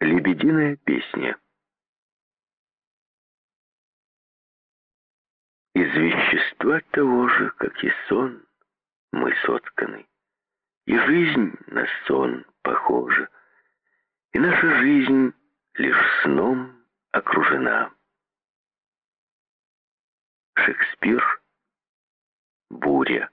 Лебединая песня. Из вещества того же, как и сон, мы сотканы. И жизнь на сон похожа, и наша жизнь лишь сном окружена. Шекспир. Буря.